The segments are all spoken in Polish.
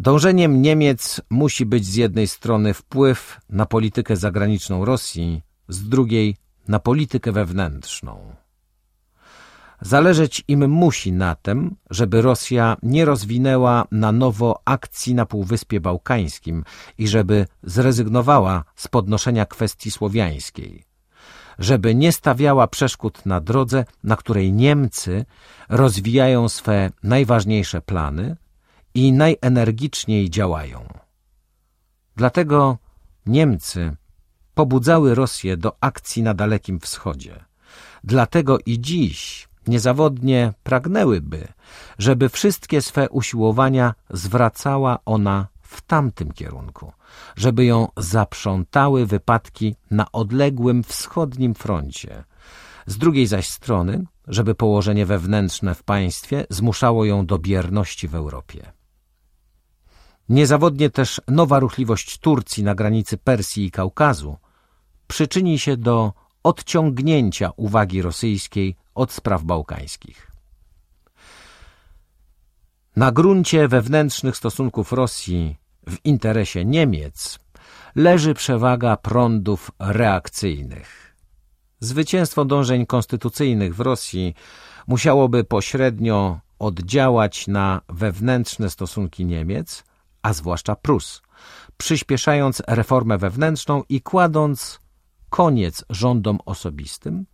Dążeniem Niemiec musi być z jednej strony wpływ na politykę zagraniczną Rosji, z drugiej na politykę wewnętrzną. Zależeć im musi na tym, żeby Rosja nie rozwinęła na nowo akcji na Półwyspie Bałkańskim i żeby zrezygnowała z podnoszenia kwestii słowiańskiej, żeby nie stawiała przeszkód na drodze, na której Niemcy rozwijają swe najważniejsze plany i najenergiczniej działają. Dlatego Niemcy pobudzały Rosję do akcji na Dalekim Wschodzie. Dlatego i dziś niezawodnie pragnęłyby, żeby wszystkie swe usiłowania zwracała ona w tamtym kierunku, żeby ją zaprzątały wypadki na odległym wschodnim froncie. Z drugiej zaś strony, żeby położenie wewnętrzne w państwie zmuszało ją do bierności w Europie. Niezawodnie też nowa ruchliwość Turcji na granicy Persji i Kaukazu przyczyni się do odciągnięcia uwagi rosyjskiej od spraw bałkańskich. Na gruncie wewnętrznych stosunków Rosji w interesie Niemiec leży przewaga prądów reakcyjnych. Zwycięstwo dążeń konstytucyjnych w Rosji musiałoby pośrednio oddziałać na wewnętrzne stosunki Niemiec, a zwłaszcza Prus, przyspieszając reformę wewnętrzną i kładąc koniec rządom osobistym,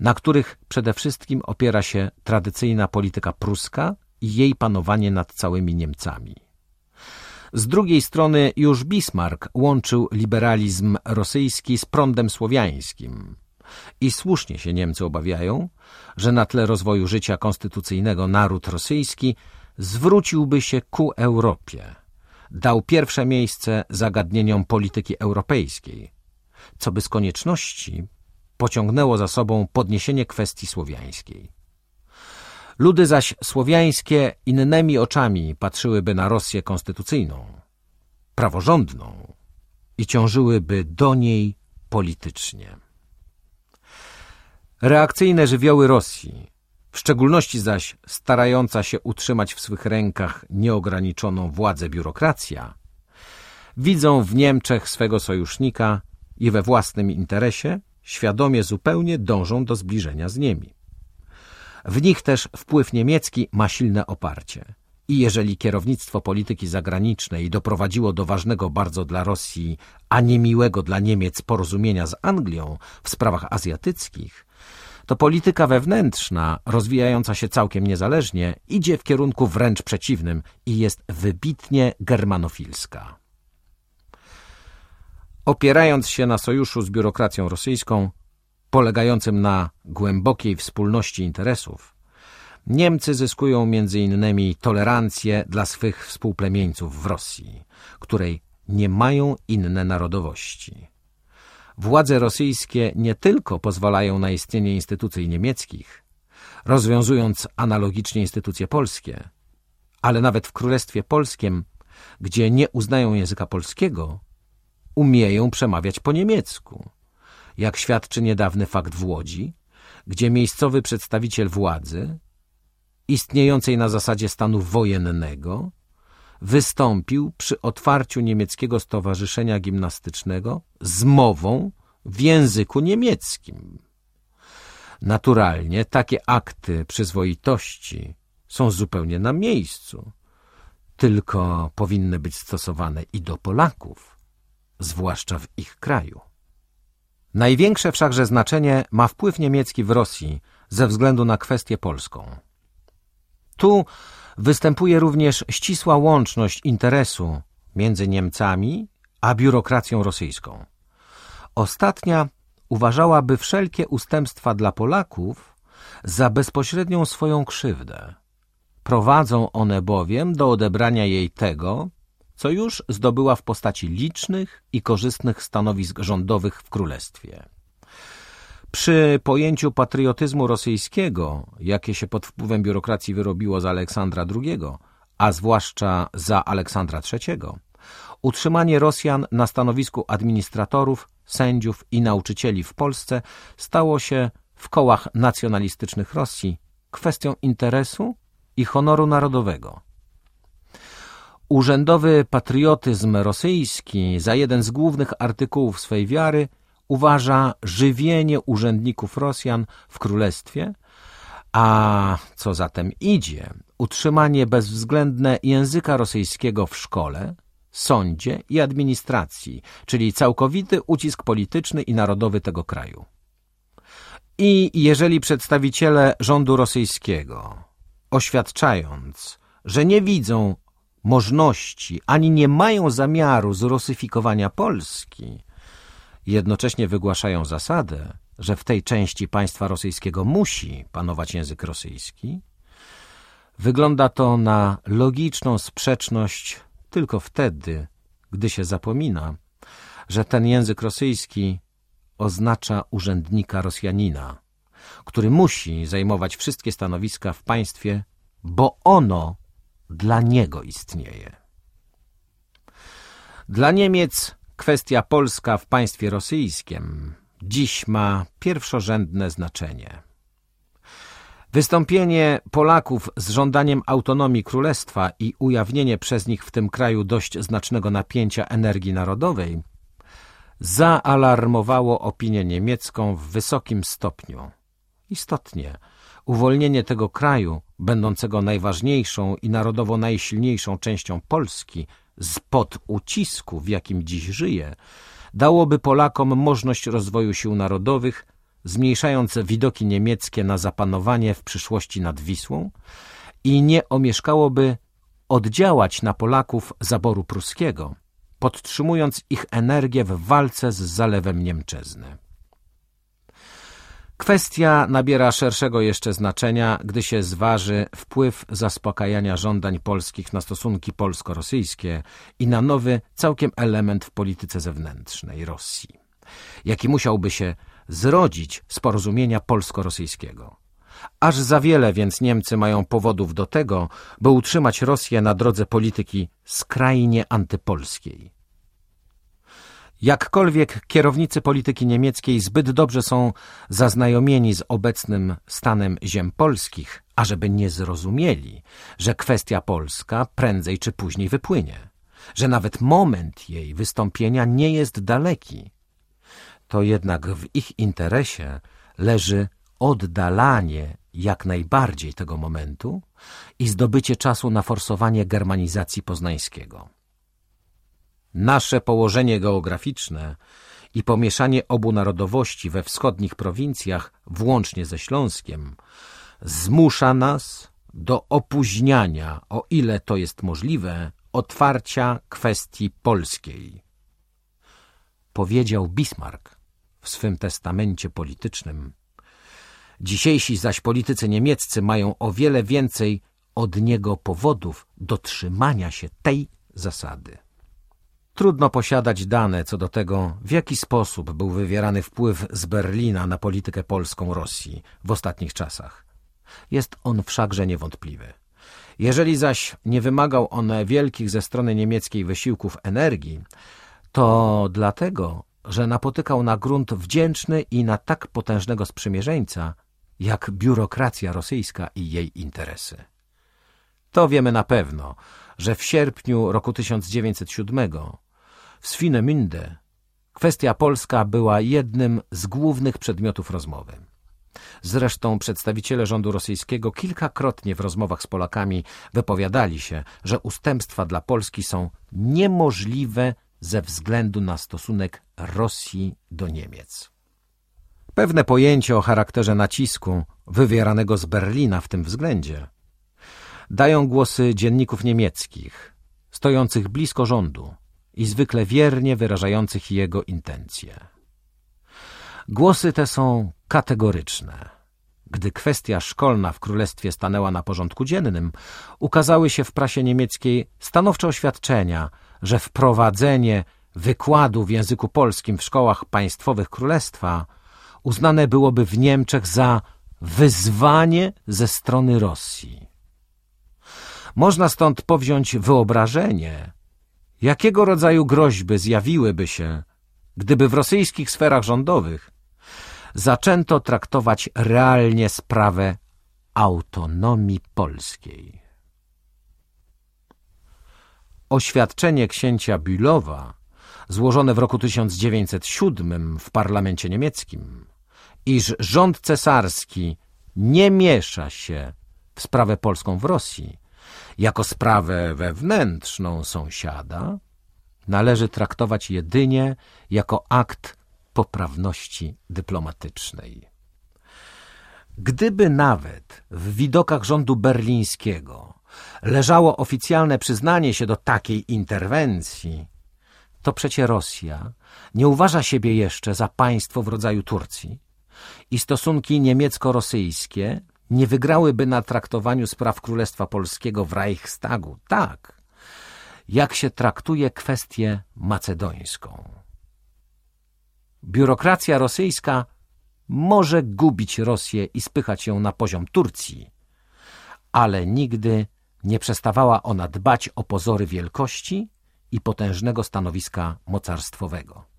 na których przede wszystkim opiera się tradycyjna polityka pruska i jej panowanie nad całymi Niemcami. Z drugiej strony już Bismarck łączył liberalizm rosyjski z prądem słowiańskim. I słusznie się Niemcy obawiają, że na tle rozwoju życia konstytucyjnego naród rosyjski zwróciłby się ku Europie. Dał pierwsze miejsce zagadnieniom polityki europejskiej, co by z konieczności pociągnęło za sobą podniesienie kwestii słowiańskiej. Ludy zaś słowiańskie innymi oczami patrzyłyby na Rosję konstytucyjną, praworządną i ciążyłyby do niej politycznie. Reakcyjne żywioły Rosji, w szczególności zaś starająca się utrzymać w swych rękach nieograniczoną władzę biurokracja, widzą w Niemczech swego sojusznika i we własnym interesie świadomie zupełnie dążą do zbliżenia z nimi. W nich też wpływ niemiecki ma silne oparcie. I jeżeli kierownictwo polityki zagranicznej doprowadziło do ważnego bardzo dla Rosji, a niemiłego dla Niemiec porozumienia z Anglią w sprawach azjatyckich, to polityka wewnętrzna, rozwijająca się całkiem niezależnie, idzie w kierunku wręcz przeciwnym i jest wybitnie germanofilska. Opierając się na sojuszu z biurokracją rosyjską, polegającym na głębokiej wspólności interesów, Niemcy zyskują innymi tolerancję dla swych współplemieńców w Rosji, której nie mają inne narodowości. Władze rosyjskie nie tylko pozwalają na istnienie instytucji niemieckich, rozwiązując analogicznie instytucje polskie, ale nawet w Królestwie Polskim, gdzie nie uznają języka polskiego, umieją przemawiać po niemiecku. Jak świadczy niedawny fakt w Łodzi, gdzie miejscowy przedstawiciel władzy, istniejącej na zasadzie stanu wojennego, wystąpił przy otwarciu niemieckiego stowarzyszenia gimnastycznego z mową w języku niemieckim. Naturalnie takie akty przyzwoitości są zupełnie na miejscu, tylko powinny być stosowane i do Polaków zwłaszcza w ich kraju. Największe wszakże znaczenie ma wpływ niemiecki w Rosji ze względu na kwestię polską. Tu występuje również ścisła łączność interesu między Niemcami a biurokracją rosyjską. Ostatnia uważałaby wszelkie ustępstwa dla Polaków za bezpośrednią swoją krzywdę. Prowadzą one bowiem do odebrania jej tego, co już zdobyła w postaci licznych i korzystnych stanowisk rządowych w królestwie. Przy pojęciu patriotyzmu rosyjskiego, jakie się pod wpływem biurokracji wyrobiło za Aleksandra II, a zwłaszcza za Aleksandra III, utrzymanie Rosjan na stanowisku administratorów, sędziów i nauczycieli w Polsce stało się w kołach nacjonalistycznych Rosji kwestią interesu i honoru narodowego – Urzędowy patriotyzm rosyjski za jeden z głównych artykułów swej wiary uważa żywienie urzędników Rosjan w królestwie, a co zatem idzie, utrzymanie bezwzględne języka rosyjskiego w szkole, sądzie i administracji, czyli całkowity ucisk polityczny i narodowy tego kraju. I jeżeli przedstawiciele rządu rosyjskiego, oświadczając, że nie widzą możności ani nie mają zamiaru zrusyfikowania Polski, jednocześnie wygłaszają zasadę, że w tej części państwa rosyjskiego musi panować język rosyjski, wygląda to na logiczną sprzeczność tylko wtedy, gdy się zapomina, że ten język rosyjski oznacza urzędnika Rosjanina, który musi zajmować wszystkie stanowiska w państwie, bo ono dla niego istnieje. Dla Niemiec kwestia polska w państwie rosyjskim dziś ma pierwszorzędne znaczenie. Wystąpienie Polaków z żądaniem autonomii królestwa i ujawnienie przez nich w tym kraju dość znacznego napięcia energii narodowej zaalarmowało opinię niemiecką w wysokim stopniu. Istotnie, uwolnienie tego kraju, będącego najważniejszą i narodowo najsilniejszą częścią Polski, spod ucisku, w jakim dziś żyje, dałoby Polakom możliwość rozwoju sił narodowych, zmniejszając widoki niemieckie na zapanowanie w przyszłości nad Wisłą i nie omieszkałoby oddziałać na Polaków zaboru pruskiego, podtrzymując ich energię w walce z zalewem Niemczyzny. Kwestia nabiera szerszego jeszcze znaczenia, gdy się zważy wpływ zaspokajania żądań polskich na stosunki polsko-rosyjskie i na nowy, całkiem element w polityce zewnętrznej Rosji, jaki musiałby się zrodzić z porozumienia polsko-rosyjskiego. Aż za wiele więc Niemcy mają powodów do tego, by utrzymać Rosję na drodze polityki skrajnie antypolskiej. Jakkolwiek kierownicy polityki niemieckiej zbyt dobrze są zaznajomieni z obecnym stanem ziem polskich, ażeby nie zrozumieli, że kwestia polska prędzej czy później wypłynie, że nawet moment jej wystąpienia nie jest daleki, to jednak w ich interesie leży oddalanie jak najbardziej tego momentu i zdobycie czasu na forsowanie germanizacji poznańskiego. Nasze położenie geograficzne i pomieszanie obu narodowości we wschodnich prowincjach, włącznie ze Śląskiem, zmusza nas do opóźniania, o ile to jest możliwe, otwarcia kwestii polskiej. Powiedział Bismarck w swym testamencie politycznym. Dzisiejsi zaś politycy niemieccy mają o wiele więcej od niego powodów do trzymania się tej zasady. Trudno posiadać dane co do tego, w jaki sposób był wywierany wpływ z Berlina na politykę polską Rosji w ostatnich czasach. Jest on wszakże niewątpliwy. Jeżeli zaś nie wymagał on wielkich ze strony niemieckiej wysiłków energii, to dlatego, że napotykał na grunt wdzięczny i na tak potężnego sprzymierzeńca, jak biurokracja rosyjska i jej interesy. To wiemy na pewno, że w sierpniu roku 1907 w Swinemünde kwestia polska była jednym z głównych przedmiotów rozmowy. Zresztą przedstawiciele rządu rosyjskiego kilkakrotnie w rozmowach z Polakami wypowiadali się, że ustępstwa dla Polski są niemożliwe ze względu na stosunek Rosji do Niemiec. Pewne pojęcie o charakterze nacisku wywieranego z Berlina w tym względzie dają głosy dzienników niemieckich, stojących blisko rządu, i zwykle wiernie wyrażających jego intencje. Głosy te są kategoryczne. Gdy kwestia szkolna w królestwie stanęła na porządku dziennym, ukazały się w prasie niemieckiej stanowcze oświadczenia, że wprowadzenie wykładu w języku polskim w szkołach państwowych królestwa uznane byłoby w Niemczech za wyzwanie ze strony Rosji. Można stąd powziąć wyobrażenie, Jakiego rodzaju groźby zjawiłyby się, gdyby w rosyjskich sferach rządowych zaczęto traktować realnie sprawę autonomii polskiej? oświadczenie księcia Bülowa, złożone w roku 1907 w parlamencie niemieckim, iż rząd cesarski nie miesza się w sprawę polską w Rosji, jako sprawę wewnętrzną sąsiada, należy traktować jedynie jako akt poprawności dyplomatycznej. Gdyby nawet w widokach rządu berlińskiego leżało oficjalne przyznanie się do takiej interwencji, to przecie Rosja nie uważa siebie jeszcze za państwo w rodzaju Turcji i stosunki niemiecko-rosyjskie nie wygrałyby na traktowaniu spraw Królestwa Polskiego w Reichstagu tak, jak się traktuje kwestię macedońską. Biurokracja rosyjska może gubić Rosję i spychać ją na poziom Turcji, ale nigdy nie przestawała ona dbać o pozory wielkości i potężnego stanowiska mocarstwowego.